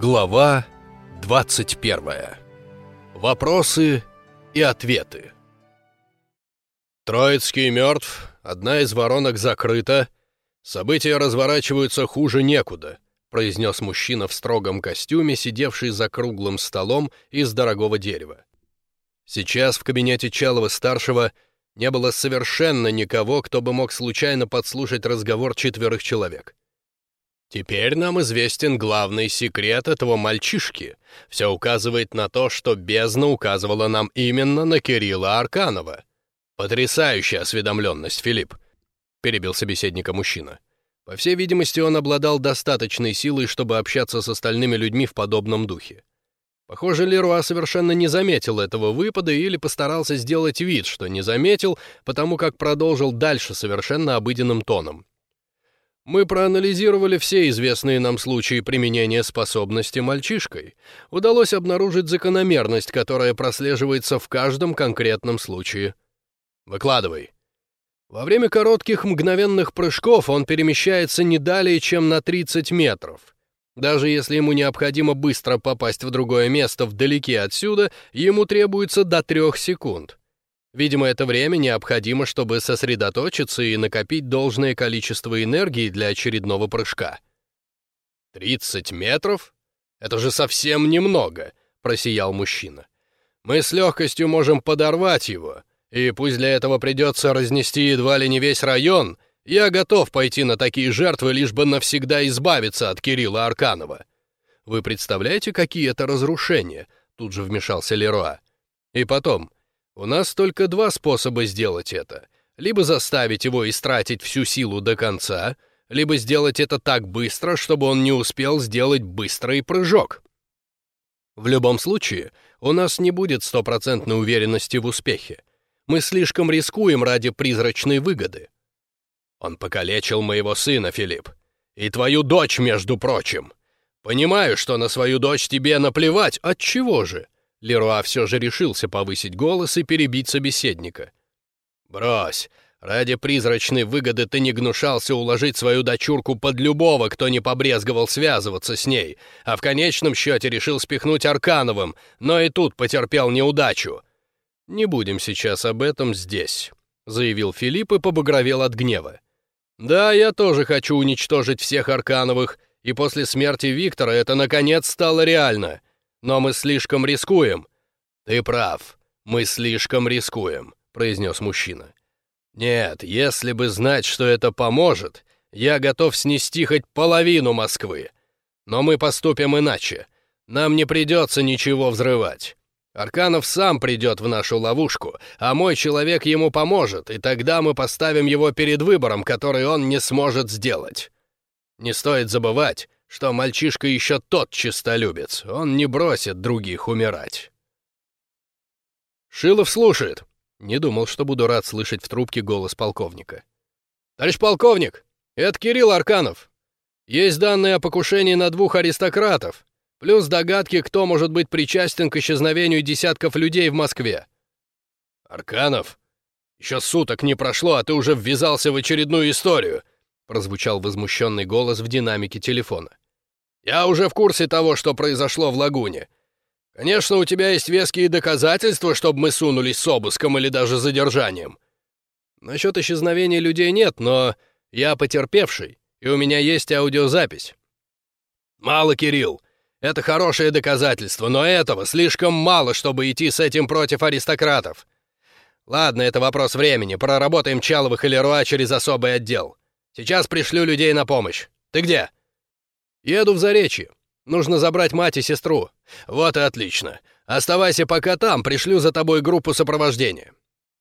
Глава 21. Вопросы и ответы. Троицкий мертв, одна из воронок закрыта. События разворачиваются хуже некуда, произнес мужчина в строгом костюме, сидевший за круглым столом из дорогого дерева. Сейчас в кабинете Чалова-старшего не было совершенно никого, кто бы мог случайно подслушать разговор четверых человек. Теперь нам известен главный секрет этого мальчишки. Все указывает на то, что бездна указывала нам именно на Кирилла Арканова. Потрясающая осведомленность, Филипп, перебил собеседника мужчина. По всей видимости, он обладал достаточной силой, чтобы общаться с остальными людьми в подобном духе. Похоже, Леруа совершенно не заметил этого выпада или постарался сделать вид, что не заметил, потому как продолжил дальше совершенно обыденным тоном. Мы проанализировали все известные нам случаи применения способности мальчишкой. Удалось обнаружить закономерность, которая прослеживается в каждом конкретном случае. Выкладывай. Во время коротких мгновенных прыжков он перемещается не далее, чем на 30 метров. Даже если ему необходимо быстро попасть в другое место вдалеке отсюда, ему требуется до трех секунд. Видимо, это время необходимо, чтобы сосредоточиться и накопить должное количество энергии для очередного прыжка. «Тридцать метров? Это же совсем немного», — просиял мужчина. «Мы с легкостью можем подорвать его, и пусть для этого придется разнести едва ли не весь район, я готов пойти на такие жертвы, лишь бы навсегда избавиться от Кирилла Арканова. Вы представляете, какие это разрушения?» — тут же вмешался Леруа. «И потом, у нас только два способа сделать это. Либо заставить его истратить всю силу до конца, либо сделать это так быстро, чтобы он не успел сделать быстрый прыжок. В любом случае, у нас не будет стопроцентной уверенности в успехе. Мы слишком рискуем ради призрачной выгоды. Он покалечил моего сына, Филипп. И твою дочь, между прочим. Понимаю, что на свою дочь тебе наплевать. От чего же? Леруа все же решился повысить голос и перебить собеседника. «Брось, ради призрачной выгоды ты не гнушался уложить свою дочурку под любого, кто не побрезговал связываться с ней, а в конечном счете решил спихнуть Аркановым, но и тут потерпел неудачу». «Не будем сейчас об этом здесь», — заявил Филипп и побагровел от гнева. «Да, я тоже хочу уничтожить всех Аркановых, и после смерти Виктора это наконец стало реально». Но мы слишком рискуем». «Ты прав, мы слишком рискуем», — произнес мужчина. «Нет, если бы знать, что это поможет, я готов снести хоть половину Москвы. Но мы поступим иначе. Нам не придется ничего взрывать. Арканов сам придет в нашу ловушку, а мой человек ему поможет, и тогда мы поставим его перед выбором, который он не сможет сделать. Не стоит забывать, что мальчишка еще тот чистолюбец, он не бросит других умирать. Шилов слушает. Не думал, что буду рад слышать в трубке голос полковника. «Товарищ полковник, это Кирилл Арканов. Есть данные о покушении на двух аристократов, плюс догадки, кто может быть причастен к исчезновению десятков людей в Москве». «Арканов? Еще суток не прошло, а ты уже ввязался в очередную историю прозвучал возмущенный голос в динамике телефона. «Я уже в курсе того, что произошло в лагуне. Конечно, у тебя есть веские доказательства, чтобы мы сунулись с обыском или даже задержанием. Насчет исчезновения людей нет, но я потерпевший, и у меня есть аудиозапись». «Мало, Кирилл. Это хорошее доказательство, но этого слишком мало, чтобы идти с этим против аристократов. Ладно, это вопрос времени. Проработаем Чаловых или Руа через особый отдел. Сейчас пришлю людей на помощь. Ты где?» «Еду в Заречье. Нужно забрать мать и сестру». «Вот и отлично. Оставайся пока там, пришлю за тобой группу сопровождения.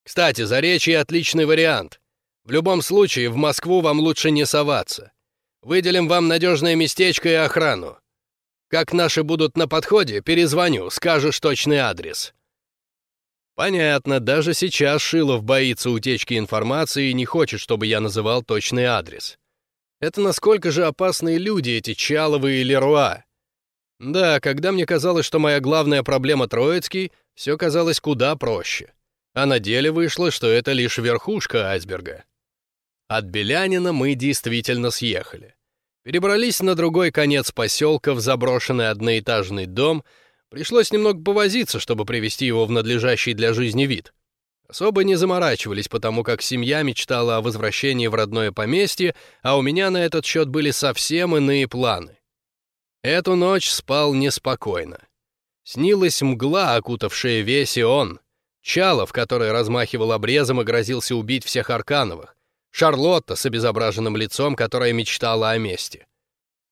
Кстати, Заречье — отличный вариант. В любом случае, в Москву вам лучше не соваться. Выделим вам надежное местечко и охрану. Как наши будут на подходе, перезвоню, скажешь точный адрес». Понятно, даже сейчас Шилов боится утечки информации и не хочет, чтобы я называл точный адрес. Это насколько же опасные люди эти Чаловы и Леруа. Да, когда мне казалось, что моя главная проблема Троицкий, все казалось куда проще. А на деле вышло, что это лишь верхушка айсберга. От Белянина мы действительно съехали. Перебрались на другой конец поселка в заброшенный одноэтажный дом. Пришлось немного повозиться, чтобы привести его в надлежащий для жизни вид. Особо не заморачивались, потому как семья мечтала о возвращении в родное поместье, а у меня на этот счет были совсем иные планы. Эту ночь спал неспокойно. Снилась мгла, окутавшая весь Ион, Чалов, который размахивал обрезом и грозился убить всех Аркановых, Шарлотта с обезображенным лицом, которая мечтала о мести.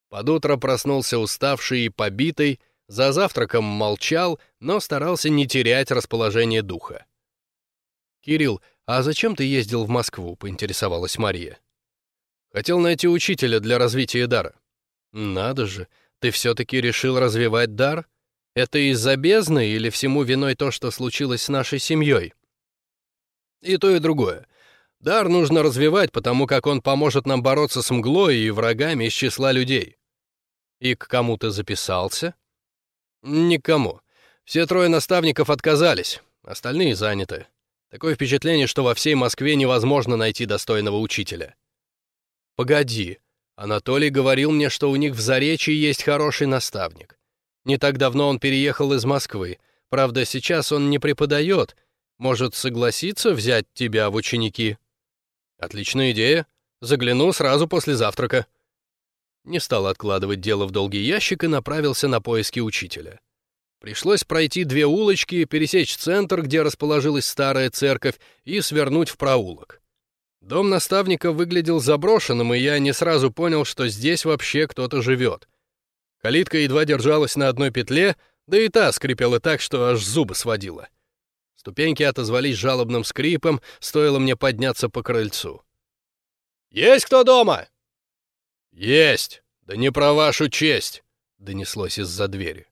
Под утро проснулся уставший и побитый, за завтраком молчал, но старался не терять расположение духа. «Кирилл, а зачем ты ездил в Москву?» — поинтересовалась Мария. «Хотел найти учителя для развития дара». «Надо же, ты все-таки решил развивать дар? Это из-за бездны или всему виной то, что случилось с нашей семьей?» «И то, и другое. Дар нужно развивать, потому как он поможет нам бороться с мглой и врагами из числа людей. И к кому ты записался? Никому. Все трое наставников отказались, остальные заняты. Такое впечатление, что во всей Москве невозможно найти достойного учителя. Погоди, Анатолий говорил мне, что у них в Заречье есть хороший наставник. Не так давно он переехал из Москвы. Правда, сейчас он не преподает. Может, согласиться взять тебя в ученики? Отличная идея. Загляну сразу после завтрака. Не стал откладывать дело в долгий ящик и направился на поиски учителя. Пришлось пройти две улочки, пересечь центр, где расположилась старая церковь, и свернуть в проулок. Дом наставника выглядел заброшенным, и я не сразу понял, что здесь вообще кто-то живет. Калитка едва держалась на одной петле, да и та скрипела так, что аж зубы сводила. Ступеньки отозвались жалобным скрипом, стоило мне подняться по крыльцу. «Есть кто дома?» «Есть! Да не про вашу честь!» — донеслось из-за двери.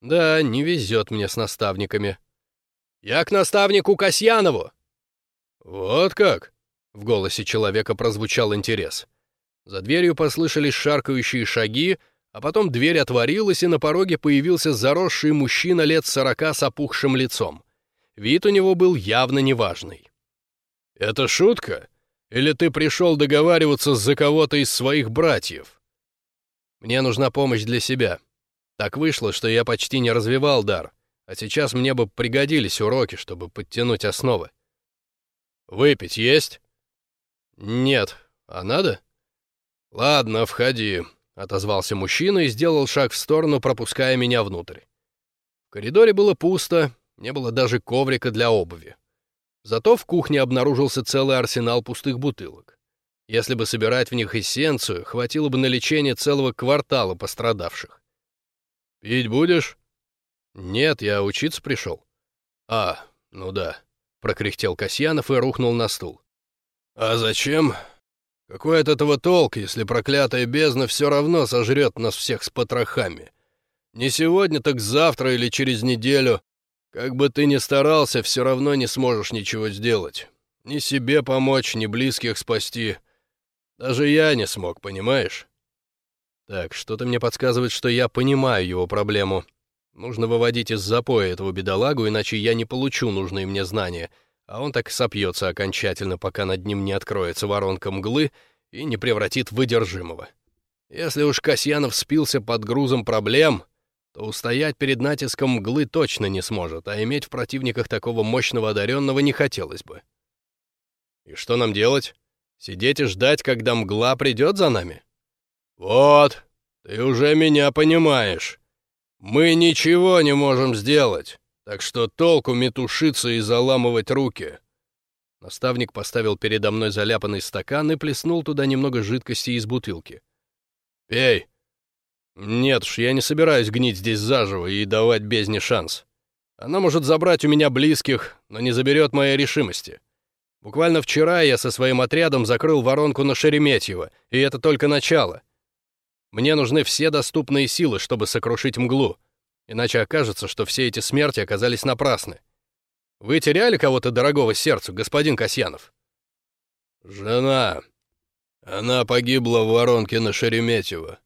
«Да, не везет мне с наставниками». «Я к наставнику Касьянову!» «Вот как?» — в голосе человека прозвучал интерес. За дверью послышались шаркающие шаги, а потом дверь отворилась, и на пороге появился заросший мужчина лет сорока с опухшим лицом. Вид у него был явно неважный. «Это шутка? Или ты пришел договариваться за кого-то из своих братьев?» «Мне нужна помощь для себя. Так вышло, что я почти не развивал дар, а сейчас мне бы пригодились уроки, чтобы подтянуть основы». «Выпить есть?» «Нет. А надо?» «Ладно, входи», — отозвался мужчина и сделал шаг в сторону, пропуская меня внутрь. В коридоре было пусто, не было даже коврика для обуви. Зато в кухне обнаружился целый арсенал пустых бутылок. Если бы собирать в них эссенцию, хватило бы на лечение целого квартала пострадавших. «Пить будешь?» «Нет, я учиться пришел». «А, ну да», — прокряхтел Касьянов и рухнул на стул. «А зачем? Какой от этого толк, если проклятая бездна все равно сожрет нас всех с потрохами? Не сегодня, так завтра или через неделю, как бы ты ни старался, все равно не сможешь ничего сделать. Ни себе помочь, ни близких спасти. Даже я не смог, понимаешь? Так, что-то мне подсказывает, что я понимаю его проблему. Нужно выводить из запоя этого бедолагу, иначе я не получу нужные мне знания, а он так сопьется окончательно, пока над ним не откроется воронка мглы и не превратит выдержимого. Если уж Касьянов спился под грузом проблем, то устоять перед натиском мглы точно не сможет, а иметь в противниках такого мощного одаренного не хотелось бы. И что нам делать? Сидеть и ждать, когда мгла придет за нами? Вот, ты уже меня понимаешь. Мы ничего не можем сделать, так что толку метушиться и заламывать руки. Наставник поставил передо мной заляпанный стакан и плеснул туда немного жидкости из бутылки. «Пей, «Нет уж, я не собираюсь гнить здесь заживо и давать бездне шанс. Она может забрать у меня близких, но не заберет моей решимости. Буквально вчера я со своим отрядом закрыл воронку на Шереметьево, и это только начало. Мне нужны все доступные силы, чтобы сокрушить мглу, иначе окажется, что все эти смерти оказались напрасны. Вы теряли кого-то дорогого сердцу, господин Касьянов?» «Жена. Она погибла в воронке на Шереметьево»,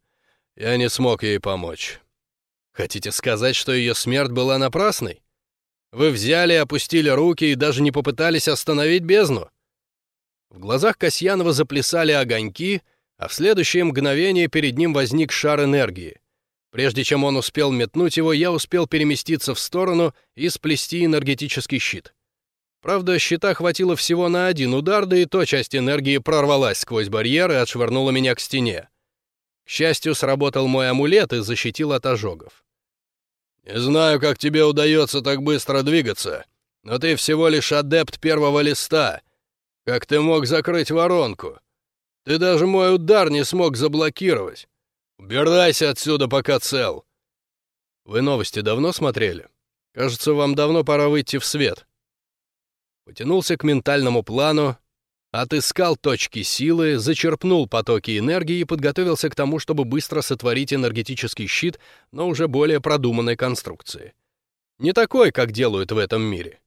я не смог ей помочь. Хотите сказать, что ее смерть была напрасной? Вы взяли, опустили руки и даже не попытались остановить бездну? В глазах Касьянова заплясали огоньки, а в следующее мгновение перед ним возник шар энергии. Прежде чем он успел метнуть его, я успел переместиться в сторону и сплести энергетический щит. Правда, щита хватило всего на один удар, да и то часть энергии прорвалась сквозь барьер и отшвырнула меня к стене. К счастью, сработал мой амулет и защитил от ожогов. «Не знаю, как тебе удается так быстро двигаться, но ты всего лишь адепт первого листа. Как ты мог закрыть воронку? Ты даже мой удар не смог заблокировать. Убирайся отсюда, пока цел!» «Вы новости давно смотрели? Кажется, вам давно пора выйти в свет». Потянулся к ментальному плану, отыскал точки силы, зачерпнул потоки энергии и подготовился к тому, чтобы быстро сотворить энергетический щит, но уже более продуманной конструкции. Не такой, как делают в этом мире.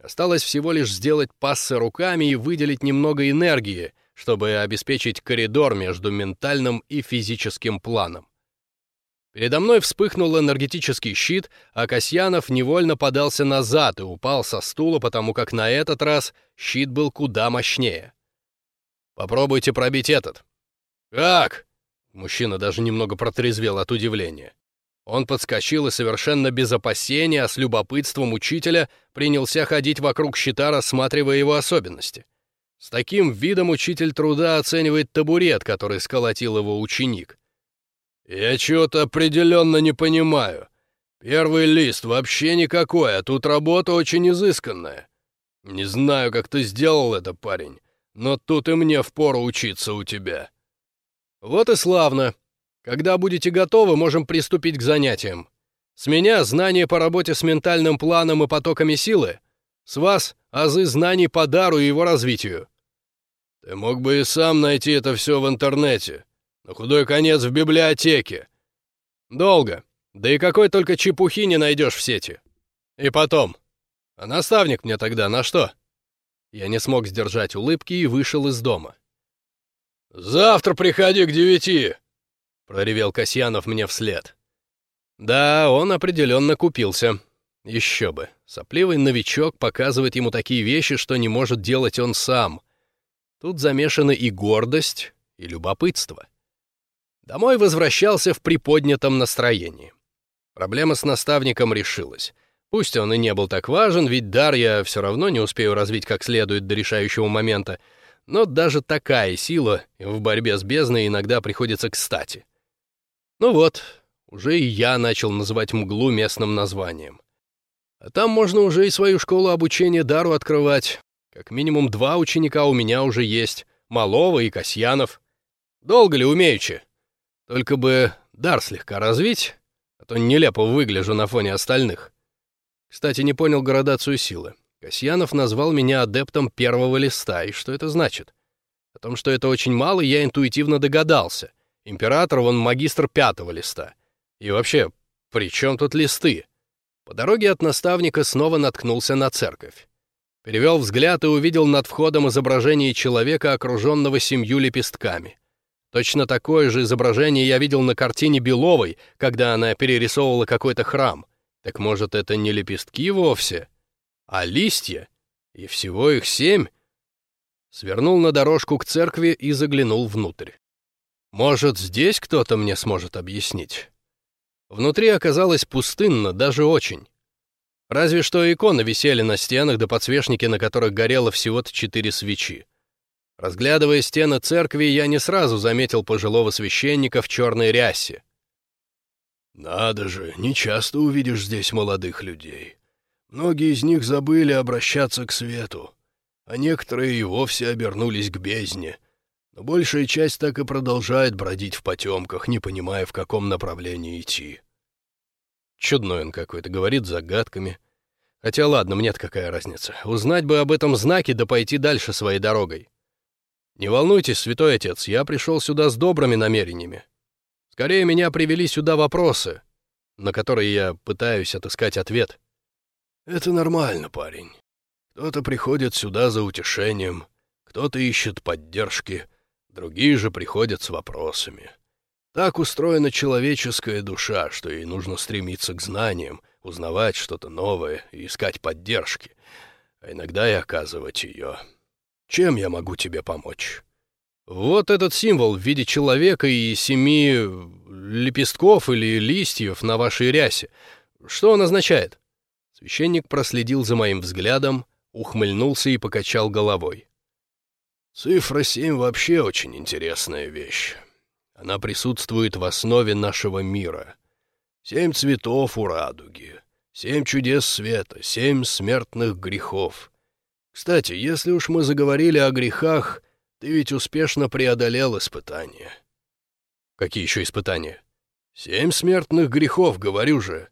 Осталось всего лишь сделать пассы руками и выделить немного энергии — чтобы обеспечить коридор между ментальным и физическим планом. Передо мной вспыхнул энергетический щит, а Касьянов невольно подался назад и упал со стула, потому как на этот раз щит был куда мощнее. «Попробуйте пробить этот». «Как?» Мужчина даже немного протрезвел от удивления. Он подскочил и совершенно без опасения, а с любопытством учителя принялся ходить вокруг щита, рассматривая его особенности. С таким видом учитель труда оценивает табурет, который сколотил его ученик. «Я чего-то определенно не понимаю. Первый лист вообще никакой, а тут работа очень изысканная. Не знаю, как ты сделал это, парень, но тут и мне впору учиться у тебя». «Вот и славно. Когда будете готовы, можем приступить к занятиям. С меня знания по работе с ментальным планом и потоками силы, с вас азы знаний по дару и его развитию. Ты мог бы и сам найти это все в интернете. На худой конец в библиотеке. Долго. Да и какой только чепухи не найдешь в сети. И потом. А наставник мне тогда на что? Я не смог сдержать улыбки и вышел из дома. «Завтра приходи к девяти!» — проревел Касьянов мне вслед. Да, он определенно купился. Еще бы. Сопливый новичок показывает ему такие вещи, что не может делать он сам. Тут замешаны и гордость, и любопытство. Домой возвращался в приподнятом настроении. Проблема с наставником решилась. Пусть он и не был так важен, ведь дар я все равно не успею развить как следует до решающего момента, но даже такая сила в борьбе с бездной иногда приходится кстати. Ну вот, уже и я начал называть мглу местным названием. А там можно уже и свою школу обучения дару открывать. Как минимум два ученика у меня уже есть, Малова и Касьянов. Долго ли умеючи? Только бы дар слегка развить, а то нелепо выгляжу на фоне остальных. Кстати, не понял градацию силы. Касьянов назвал меня адептом первого листа, и что это значит? О том, что это очень мало, я интуитивно догадался. Император, он магистр пятого листа. И вообще, при чем тут листы? По дороге от наставника снова наткнулся на церковь. Перевел взгляд и увидел над входом изображение человека, окруженного семью лепестками. Точно такое же изображение я видел на картине Беловой, когда она перерисовывала какой-то храм. Так может, это не лепестки вовсе, а листья? И всего их семь? Свернул на дорожку к церкви и заглянул внутрь. Может, здесь кто-то мне сможет объяснить? Внутри оказалось пустынно, даже очень. Разве что иконы висели на стенах, да подсвечники, на которых горело всего-то четыре свечи. Разглядывая стены церкви, я не сразу заметил пожилого священника в черной рясе. «Надо же, не часто увидишь здесь молодых людей. Многие из них забыли обращаться к свету, а некоторые и вовсе обернулись к бездне. Большая часть так и продолжает бродить в потемках, не понимая, в каком направлении идти. Чудной он какой-то, говорит загадками. Хотя ладно, мне-то какая разница. Узнать бы об этом знаке, да пойти дальше своей дорогой. Не волнуйтесь, святой отец, я пришел сюда с добрыми намерениями. Скорее, меня привели сюда вопросы, на которые я пытаюсь отыскать ответ. Это нормально, парень. Кто-то приходит сюда за утешением, кто-то ищет поддержки, Другие же приходят с вопросами. Так устроена человеческая душа, что ей нужно стремиться к знаниям, узнавать что-то новое и искать поддержки, а иногда и оказывать ее. Чем я могу тебе помочь? Вот этот символ в виде человека и семи лепестков или листьев на вашей рясе. Что он означает?» Священник проследил за моим взглядом, ухмыльнулся и покачал головой. «Цифра семь вообще очень интересная вещь. Она присутствует в основе нашего мира. Семь цветов у радуги, семь чудес света, семь смертных грехов. Кстати, если уж мы заговорили о грехах, ты ведь успешно преодолел испытания». «Какие еще испытания?» «Семь смертных грехов, говорю же.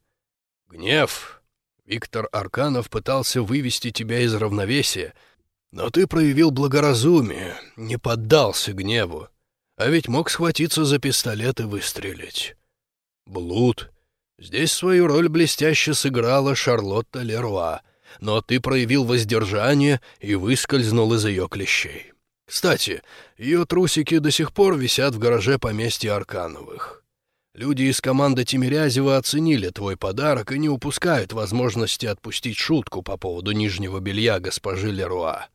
Гнев. Виктор Арканов пытался вывести тебя из равновесия, но ты проявил благоразумие, не поддался гневу. А ведь мог схватиться за пистолет и выстрелить. Блуд. Здесь свою роль блестяще сыграла Шарлотта Леруа, но ты проявил воздержание и выскользнул из ее клещей. Кстати, ее трусики до сих пор висят в гараже поместья Аркановых. Люди из команды Тимирязева оценили твой подарок и не упускают возможности отпустить шутку по поводу нижнего белья госпожи Леруа.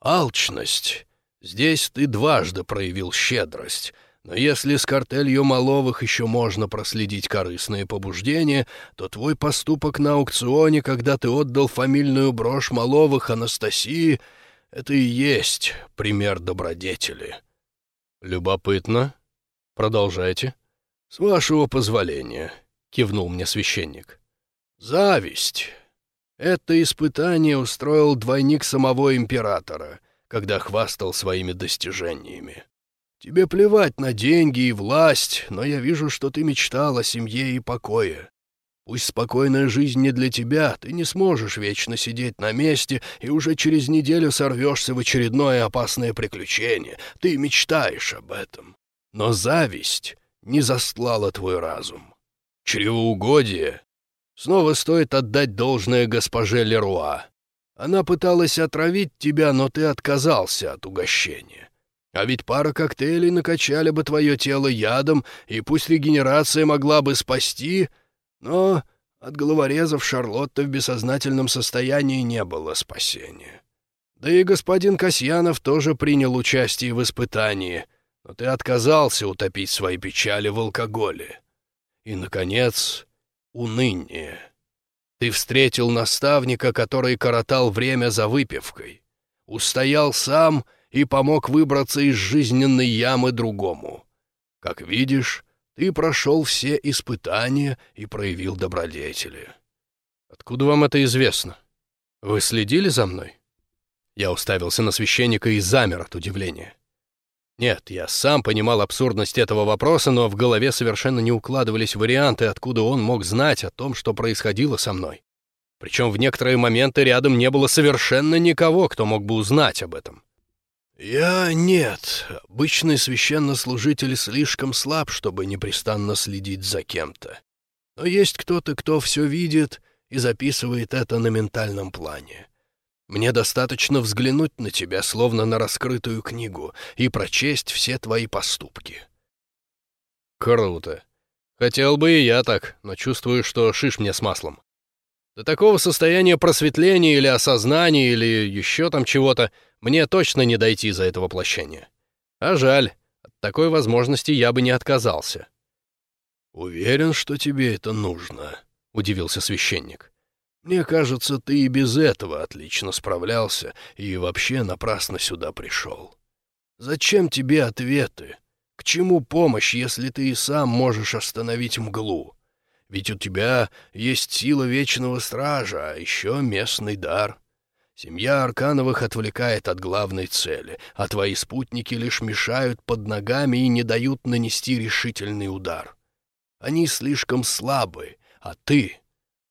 Алчность. Здесь ты дважды проявил щедрость, но если с картелью Маловых еще можно проследить корыстные побуждения, то твой поступок на аукционе, когда ты отдал фамильную брошь Маловых Анастасии, это и есть пример добродетели. Любопытно. Продолжайте. «С вашего позволения», — кивнул мне священник. «Зависть. Это испытание устроил двойник самого императора, когда хвастал своими достижениями. Тебе плевать на деньги и власть, но я вижу, что ты мечтал о семье и покое. Пусть спокойная жизнь не для тебя, ты не сможешь вечно сидеть на месте и уже через неделю сорвешься в очередное опасное приключение. Ты мечтаешь об этом. Но зависть не застлала твой разум. Чревоугодие. Снова стоит отдать должное госпоже Леруа. Она пыталась отравить тебя, но ты отказался от угощения. А ведь пара коктейлей накачали бы твое тело ядом, и пусть регенерация могла бы спасти, но от головорезов Шарлотта в бессознательном состоянии не было спасения. Да и господин Касьянов тоже принял участие в испытании — но ты отказался утопить свои печали в алкоголе. И, наконец, уныние. Ты встретил наставника, который коротал время за выпивкой, устоял сам и помог выбраться из жизненной ямы другому. Как видишь, ты прошел все испытания и проявил добродетели. Откуда вам это известно? Вы следили за мной? Я уставился на священника и замер от удивления. Нет, я сам понимал абсурдность этого вопроса, но в голове совершенно не укладывались варианты, откуда он мог знать о том, что происходило со мной. Причем в некоторые моменты рядом не было совершенно никого, кто мог бы узнать об этом. «Я нет. Обычный священнослужитель слишком слаб, чтобы непрестанно следить за кем-то. Но есть кто-то, кто все видит и записывает это на ментальном плане. Мне достаточно взглянуть на тебя, словно на раскрытую книгу, и прочесть все твои поступки». «Круто. Хотел бы и я так, но чувствую, что шиш мне с маслом. До такого состояния просветления или осознания, или еще там чего-то, мне точно не дойти за это воплощение. А жаль, от такой возможности я бы не отказался». «Уверен, что тебе это нужно», — удивился священник. Мне кажется, ты и без этого отлично справлялся и вообще напрасно сюда пришел. Зачем тебе ответы? К чему помощь, если ты и сам можешь остановить мглу? Ведь у тебя есть сила Вечного Стража, а еще местный дар. Семья Аркановых отвлекает от главной цели, а твои спутники лишь мешают под ногами и не дают нанести решительный удар. Они слишком слабы, а ты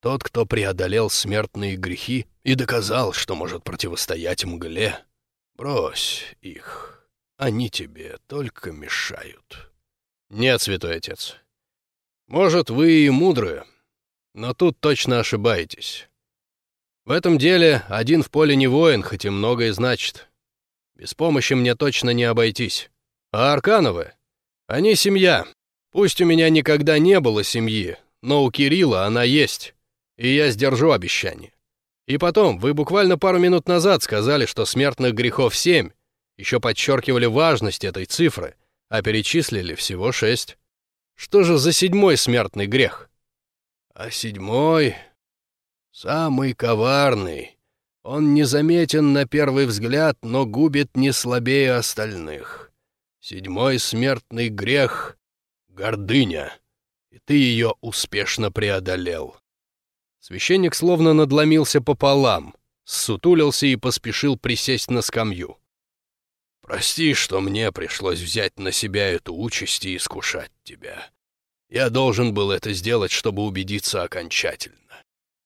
тот, кто преодолел смертные грехи и доказал, что может противостоять мгле, брось их. Они тебе только мешают. Нет, святой отец. Может, вы и мудрые, но тут точно ошибаетесь. В этом деле один в поле не воин, хоть и многое значит. Без помощи мне точно не обойтись. А Аркановы? Они семья. Пусть у меня никогда не было семьи, но у Кирилла она есть и я сдержу обещание. И потом, вы буквально пару минут назад сказали, что смертных грехов семь, Еще подчеркивали важность этой цифры, а перечислили всего шесть. Что же за седьмой смертный грех? А седьмой — самый коварный. Он незаметен на первый взгляд, но губит не слабее остальных. Седьмой смертный грех — гордыня, и ты ее успешно преодолел. Священник словно надломился пополам, ссутулился и поспешил присесть на скамью. «Прости, что мне пришлось взять на себя эту участь и искушать тебя. Я должен был это сделать, чтобы убедиться окончательно.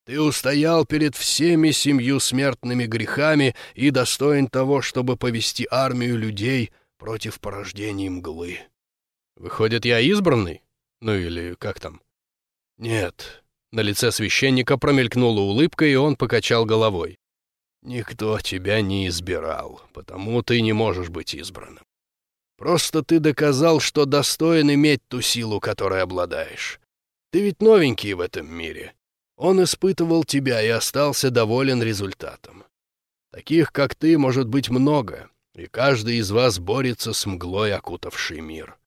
Ты устоял перед всеми семью смертными грехами и достоин того, чтобы повести армию людей против порождений мглы. Выходит, я избранный? Ну или как там? Нет. На лице священника промелькнула улыбка, и он покачал головой. Никто тебя не избирал, потому ты не можешь быть избранным. Просто ты доказал, что достоин иметь ту силу, которой обладаешь. Ты ведь новенький в этом мире, он испытывал тебя и остался доволен результатом. Таких, как ты, может быть много, и каждый из вас борется с мглой, окутавшей мир.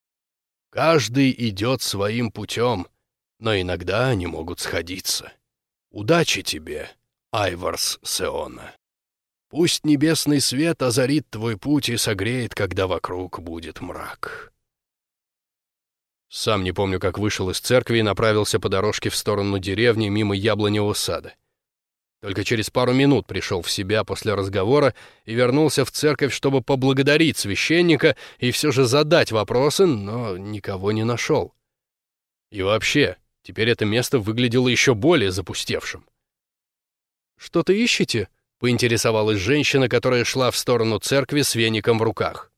Каждый идет своим путем, но иногда они могут сходиться. Удачи тебе, Айварс Сеона. Пусть небесный свет озарит твой путь и согреет, когда вокруг будет мрак. Сам не помню, как вышел из церкви и направился по дорожке в сторону деревни мимо яблоневого сада. Только через пару минут пришел в себя после разговора и вернулся в церковь, чтобы поблагодарить священника и все же задать вопросы, но никого не нашел. И вообще, теперь это место выглядело еще более запустевшим. «Что-то ищете?» — поинтересовалась женщина, которая шла в сторону церкви с веником в руках.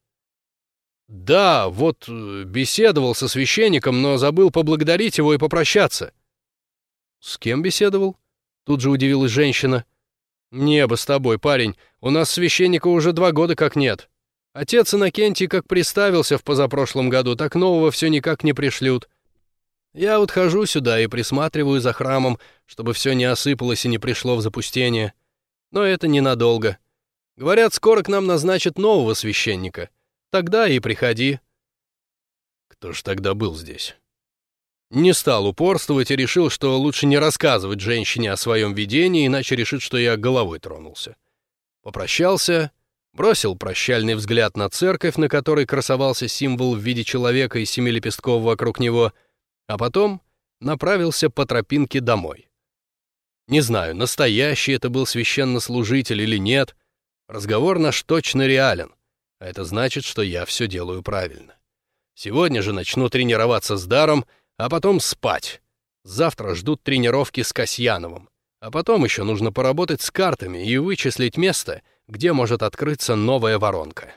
«Да, вот э, беседовал со священником, но забыл поблагодарить его и попрощаться». «С кем беседовал?» Тут же удивилась женщина. «Небо с тобой, парень, у нас священника уже два года как нет. Отец Иннокентий как приставился в позапрошлом году, так нового все никак не пришлют. Я вот хожу сюда и присматриваю за храмом, чтобы все не осыпалось и не пришло в запустение. Но это ненадолго. Говорят, скоро к нам назначат нового священника». Тогда и приходи». Кто ж тогда был здесь? Не стал упорствовать и решил, что лучше не рассказывать женщине о своем видении, иначе решит, что я головой тронулся. Попрощался, бросил прощальный взгляд на церковь, на которой красовался символ в виде человека и семи лепестков вокруг него, а потом направился по тропинке домой. Не знаю, настоящий это был священнослужитель или нет, разговор наш точно реален. А это значит, что я все делаю правильно. Сегодня же начну тренироваться с даром, а потом спать. Завтра ждут тренировки с Касьяновым. А потом еще нужно поработать с картами и вычислить место, где может открыться новая воронка.